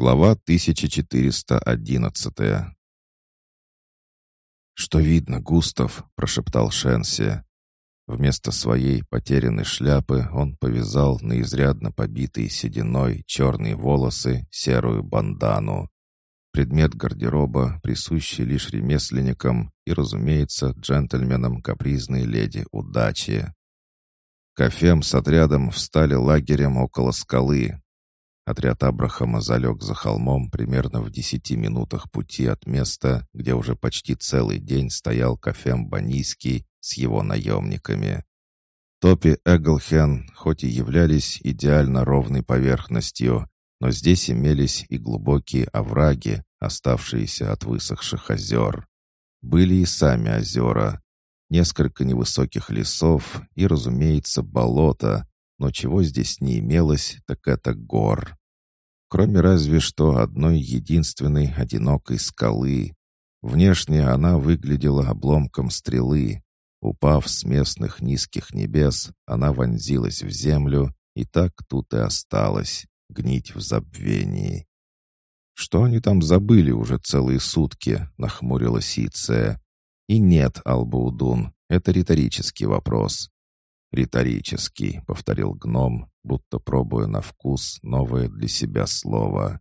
Глава 1411 «Что видно, Густав?» — прошептал Шенси. Вместо своей потерянной шляпы он повязал на изрядно побитые сединой черные волосы серую бандану. Предмет гардероба, присущий лишь ремесленникам и, разумеется, джентльменам капризной леди удачи. Кафем с отрядом встали лагерем около скалы, Отряд Абрахама залег за холмом примерно в десяти минутах пути от места, где уже почти целый день стоял Кафем Банийский с его наемниками. Топи Эглхен хоть и являлись идеально ровной поверхностью, но здесь имелись и глубокие овраги, оставшиеся от высохших озер. Были и сами озера, несколько невысоких лесов и, разумеется, болото, но чего здесь не имелось, так это гор кроме разве что одной единственной одинокой скалы. Внешне она выглядела обломком стрелы. Упав с местных низких небес, она вонзилась в землю и так тут и осталась, гнить в забвении. «Что они там забыли уже целые сутки?» — нахмурилась Иция. «И нет, Албаудун, это риторический вопрос. «Риторический», — повторил гном, будто пробуя на вкус новое для себя слово.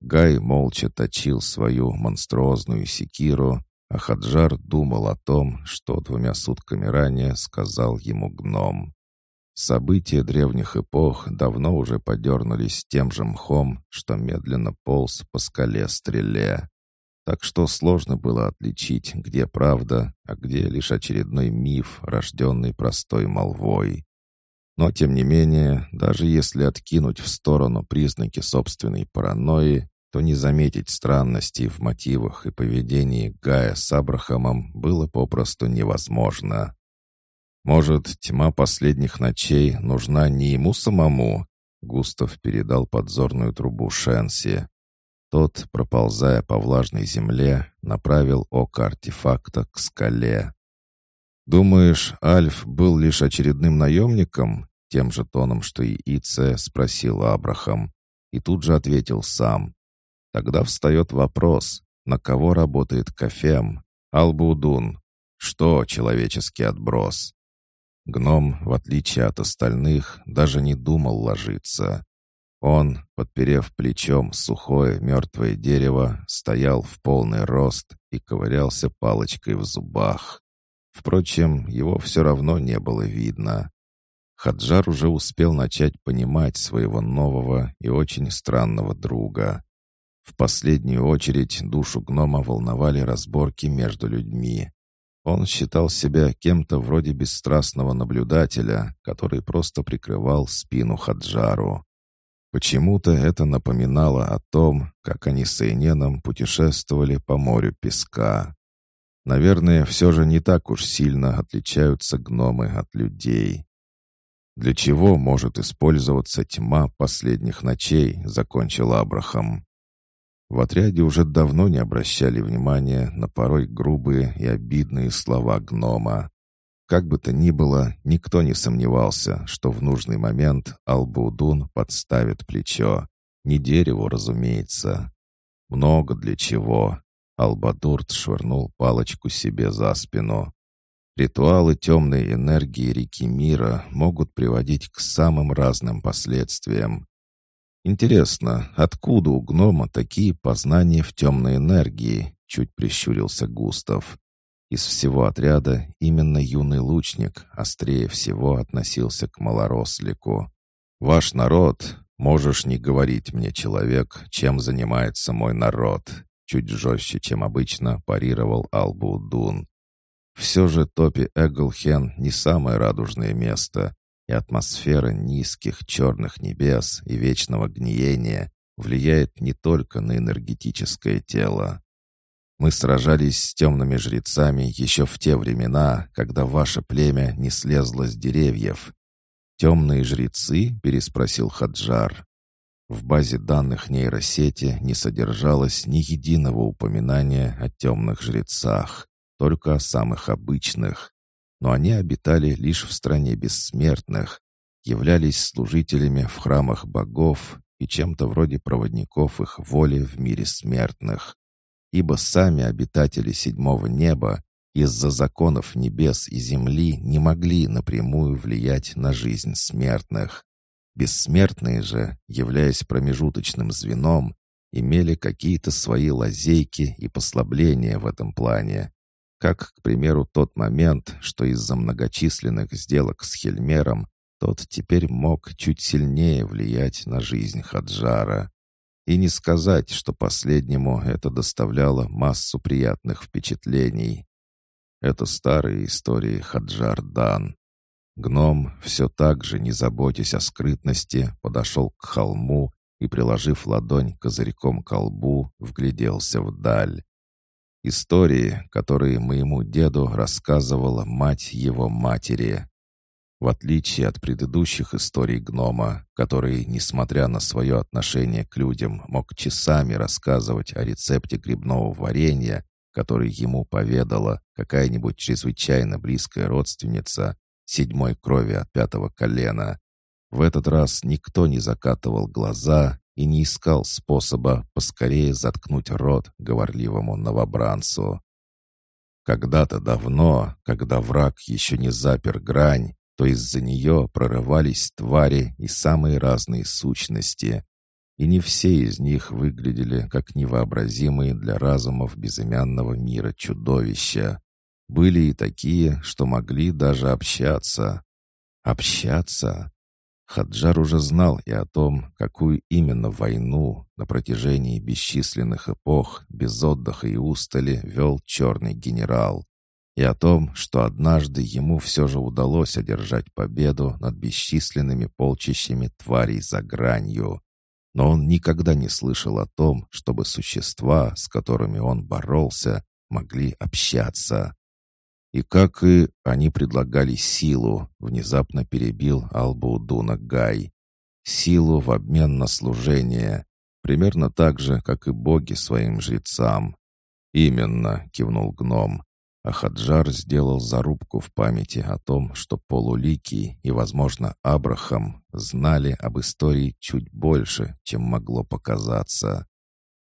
Гай молча точил свою монструозную секиру, а Хаджар думал о том, что двумя сутками ранее сказал ему гном. События древних эпох давно уже подернулись тем же мхом, что медленно полз по скале стреле так что сложно было отличить, где правда, а где лишь очередной миф, рожденный простой молвой. Но, тем не менее, даже если откинуть в сторону признаки собственной паранойи, то не заметить странностей в мотивах и поведении Гая с Абрахамом было попросту невозможно. Может, тьма последних ночей нужна не ему самому? Густав передал подзорную трубу Шенси. Тот, проползая по влажной земле, направил око артефакта к скале. «Думаешь, Альф был лишь очередным наемником?» Тем же тоном, что и Ице, спросил Абрахам. И тут же ответил сам. Тогда встает вопрос, на кого работает Кафем? Албудун. Что человеческий отброс? Гном, в отличие от остальных, даже не думал ложиться. Он, подперев плечом сухое мертвое дерево, стоял в полный рост и ковырялся палочкой в зубах. Впрочем, его все равно не было видно. Хаджар уже успел начать понимать своего нового и очень странного друга. В последнюю очередь душу гнома волновали разборки между людьми. Он считал себя кем-то вроде бесстрастного наблюдателя, который просто прикрывал спину Хаджару. Почему-то это напоминало о том, как они с Эйненом путешествовали по морю песка. Наверное, все же не так уж сильно отличаются гномы от людей. «Для чего может использоваться тьма последних ночей?» — закончил Абрахам. В отряде уже давно не обращали внимания на порой грубые и обидные слова гнома. Как бы то ни было, никто не сомневался, что в нужный момент Албудун подставит плечо. Не дереву, разумеется. Много для чего. Албадурт швырнул палочку себе за спину. Ритуалы темной энергии реки мира могут приводить к самым разным последствиям. Интересно, откуда у гнома такие познания в темной энергии? Чуть прищурился Густав. Из всего отряда именно юный лучник острее всего относился к малорослику. «Ваш народ, можешь не говорить мне, человек, чем занимается мой народ», чуть жестче, чем обычно, парировал Албудун. Все же Топи Эглхен не самое радужное место, и атмосфера низких черных небес и вечного гниения влияет не только на энергетическое тело. Мы сражались с темными жрецами еще в те времена, когда ваше племя не слезло с деревьев. «Темные жрецы?» — переспросил Хаджар. В базе данных нейросети не содержалось ни единого упоминания о темных жрецах, только о самых обычных. Но они обитали лишь в стране бессмертных, являлись служителями в храмах богов и чем-то вроде проводников их воли в мире смертных. Ибо сами обитатели седьмого неба из-за законов небес и земли не могли напрямую влиять на жизнь смертных. Бессмертные же, являясь промежуточным звеном, имели какие-то свои лазейки и послабления в этом плане. Как, к примеру, тот момент, что из-за многочисленных сделок с Хельмером тот теперь мог чуть сильнее влиять на жизнь Хаджара. И не сказать, что последнему это доставляло массу приятных впечатлений. Это старые истории Хаджар Дан. Гном, все так же, не заботясь о скрытности, подошел к холму и, приложив ладонь козырьком к колбу, вгляделся вдаль. Истории, которые моему деду рассказывала мать его матери. В отличие от предыдущих историй гнома, который, несмотря на свое отношение к людям, мог часами рассказывать о рецепте грибного варенья, который ему поведала какая-нибудь чрезвычайно близкая родственница седьмой крови от пятого колена. В этот раз никто не закатывал глаза и не искал способа поскорее заткнуть рот говорливому новобранцу. Когда-то давно, когда враг еще не запер грань, то из-за нее прорывались твари и самые разные сущности, и не все из них выглядели как невообразимые для разумов безымянного мира чудовища. Были и такие, что могли даже общаться. Общаться? Хаджар уже знал и о том, какую именно войну на протяжении бесчисленных эпох без отдыха и устали вел черный генерал, и о том, что однажды ему все же удалось одержать победу над бесчисленными полчищами тварей за гранью. Но он никогда не слышал о том, чтобы существа, с которыми он боролся, могли общаться. И как и они предлагали силу, внезапно перебил Албаудуна Гай. Силу в обмен на служение, примерно так же, как и боги своим жрецам. «Именно», — кивнул гном. А Хаджар сделал зарубку в памяти о том, что Полуликий и, возможно, Абрахам знали об истории чуть больше, чем могло показаться.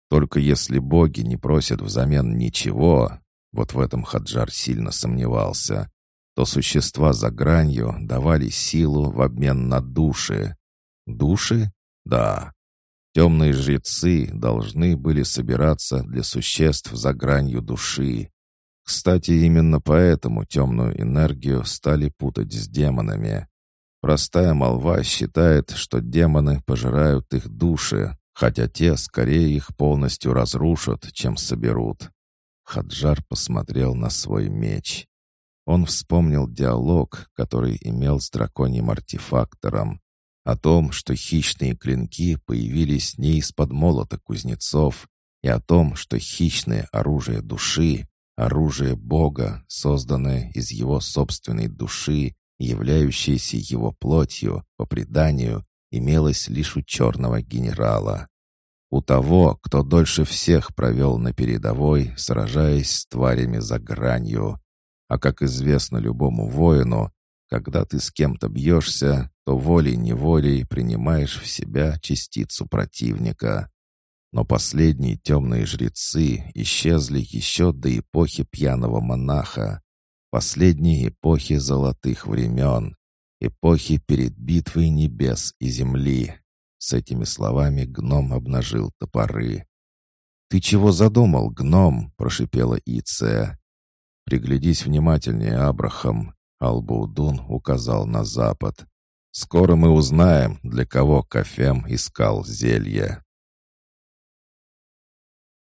Только если боги не просят взамен ничего, вот в этом Хаджар сильно сомневался, то существа за гранью давали силу в обмен на души. Души? Да. Темные жрецы должны были собираться для существ за гранью души, кстати, именно поэтому темную энергию стали путать с демонами. Простая молва считает, что демоны пожирают их души, хотя те скорее их полностью разрушат, чем соберут. Хаджар посмотрел на свой меч. Он вспомнил диалог, который имел с драконьим артефактором, о том, что хищные клинки появились не из-под молота кузнецов, и о том, что хищное оружие души Оружие Бога, созданное из его собственной души, являющееся его плотью, по преданию, имелось лишь у черного генерала. У того, кто дольше всех провел на передовой, сражаясь с тварями за гранью. А как известно любому воину, когда ты с кем-то бьешься, то волей-неволей принимаешь в себя частицу противника. Но последние темные жрецы исчезли еще до эпохи пьяного монаха, последней эпохи золотых времен, эпохи перед битвой небес и земли. С этими словами гном обнажил топоры. «Ты чего задумал, гном?» — прошипела Иция. «Приглядись внимательнее, Абрахам», — Албаудун указал на запад. «Скоро мы узнаем, для кого Кафем искал зелье».